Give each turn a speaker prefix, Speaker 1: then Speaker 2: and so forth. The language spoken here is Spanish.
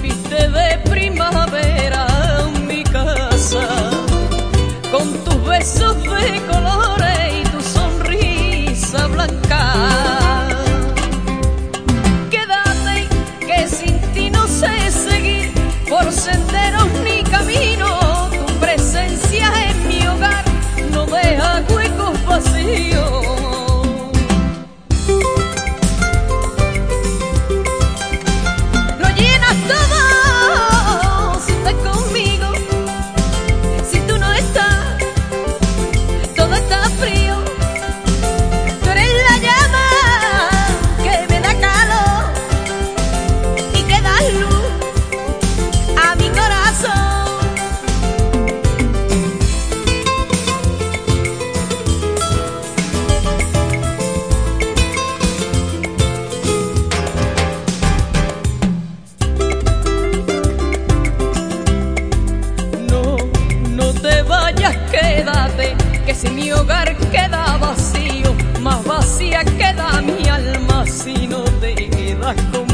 Speaker 1: viste de primavera. Si mi hogar queda vacío, más vacía queda mi alma si no te quedas conmigo.